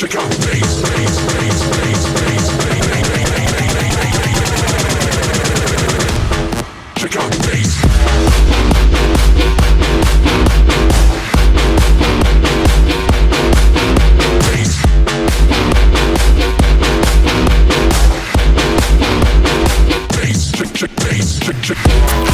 Check out bass, bass, base, base. Electric.